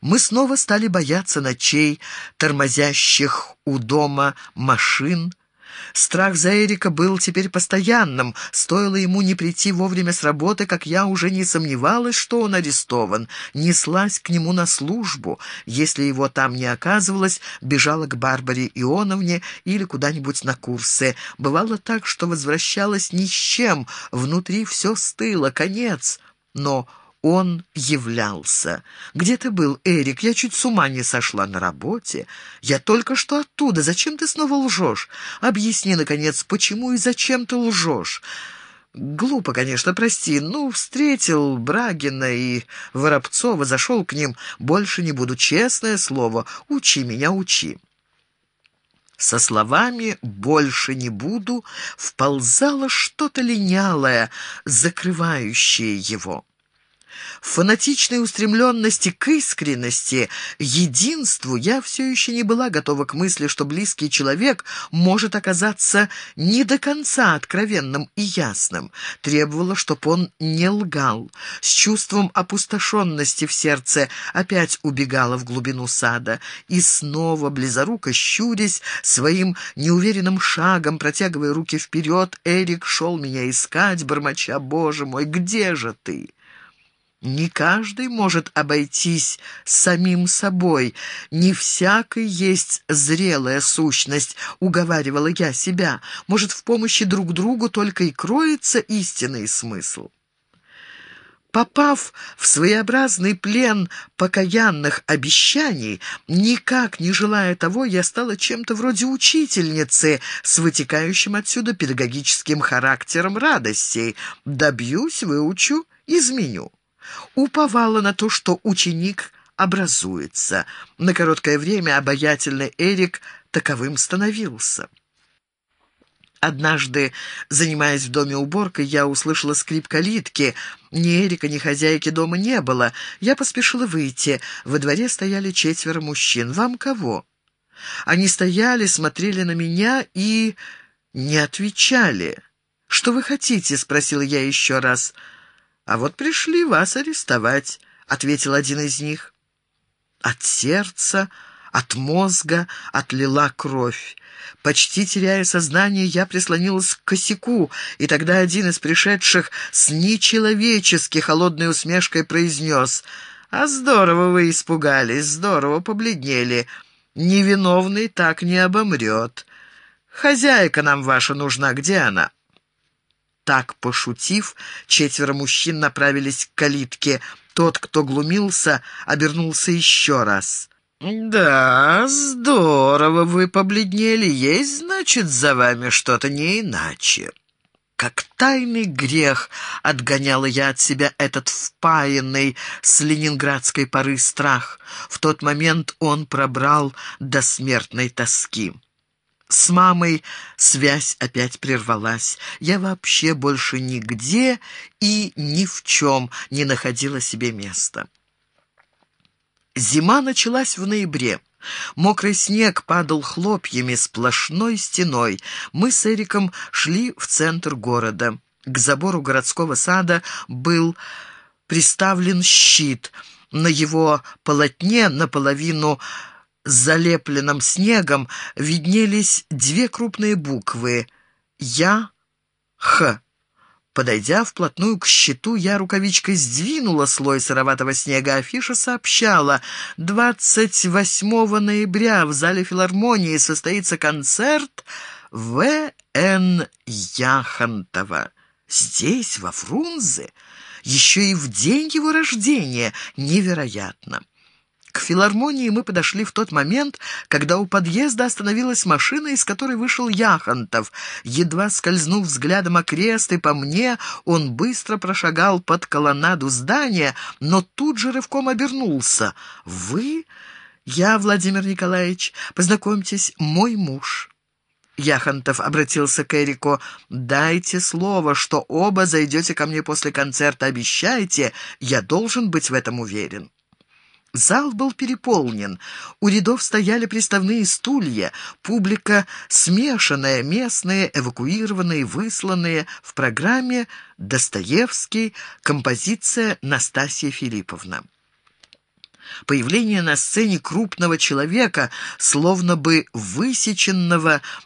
Мы снова стали бояться ночей, тормозящих у дома машин, Страх за Эрика был теперь постоянным. Стоило ему не прийти вовремя с работы, как я уже не сомневалась, что он арестован. Неслась к нему на службу. Если его там не оказывалось, бежала к Барбаре Ионовне или куда-нибудь на курсы. Бывало так, что возвращалась ни с чем. Внутри все стыло, конец. Но он являлся. «Где ты был, Эрик? Я чуть с ума не сошла на работе. Я только что оттуда. Зачем ты снова лжешь? Объясни, наконец, почему и зачем ты лжешь?» «Глупо, конечно, прости. Ну, встретил Брагина и Воробцова, зашел к ним. Больше не буду, честное слово. Учи меня, учи». Со словами «больше не буду» вползало что-то линялое, закрывающее его фанатичной устремленности к искренности, единству, я все еще не была готова к мысли, что близкий человек может оказаться не до конца откровенным и ясным. Требовала, чтоб он не лгал. С чувством опустошенности в сердце опять убегала в глубину сада. И снова, близоруко щурясь, своим неуверенным шагом, протягивая руки вперед, Эрик шел меня искать, бормоча, «Боже мой, где же ты?» Не каждый может обойтись самим собой, не всякой есть зрелая сущность, уговаривала я себя. Может, в помощи друг другу только и кроется истинный смысл. Попав в своеобразный плен покаянных обещаний, никак не желая того, я стала чем-то вроде учительницы с вытекающим отсюда педагогическим характером радостей. Добьюсь, выучу, изменю уповала на то, что ученик образуется. На короткое время обаятельный Эрик таковым становился. Однажды, занимаясь в доме уборкой, я услышала скрип калитки. Ни Эрика, ни хозяйки дома не было. Я поспешила выйти. Во дворе стояли четверо мужчин. «Вам кого?» Они стояли, смотрели на меня и не отвечали. «Что вы хотите?» — спросила я еще раз. «А вот пришли вас арестовать», — ответил один из них. От сердца, от мозга отлила кровь. Почти теряя сознание, я прислонилась к косяку, и тогда один из пришедших с нечеловечески холодной усмешкой произнес «А здорово вы испугались, здорово побледнели. Невиновный так не обомрет. Хозяйка нам ваша нужна, где она?» Так, пошутив, четверо мужчин направились к калитке. Тот, кто глумился, обернулся еще раз. «Да, здорово вы побледнели. Есть, значит, за вами что-то не иначе». Как тайный грех отгоняла я от себя этот впаянный с ленинградской поры страх. В тот момент он пробрал до смертной тоски. С мамой связь опять прервалась. Я вообще больше нигде и ни в чем не находила себе места. Зима началась в ноябре. Мокрый снег падал хлопьями сплошной стеной. Мы с Эриком шли в центр города. К забору городского сада был приставлен щит. На его полотне наполовину залепленном снегом виднелись две крупные буквы «Я», «Х». Подойдя вплотную к щиту, я рукавичкой сдвинула слой сыроватого снега. Афиша сообщала, 28 ноября в зале филармонии состоится концерт В.Н. Яхонтова. Здесь, во Фрунзе, еще и в день его рождения. Невероятно. К филармонии мы подошли в тот момент, когда у подъезда остановилась машина, из которой вышел Яхонтов. Едва скользнув взглядом окрест и по мне, он быстро прошагал под колоннаду здания, но тут же рывком обернулся. «Вы?» «Я, Владимир Николаевич. Познакомьтесь, мой муж». Яхонтов обратился к Эрику. «Дайте слово, что оба зайдете ко мне после концерта. Обещайте, я должен быть в этом уверен». Зал был переполнен. У рядов стояли приставные стулья. Публика смешанная, местные, эвакуированные, высланные. В программе «Достоевский», композиция Настасья Филипповна. Появление на сцене крупного человека, словно бы высеченного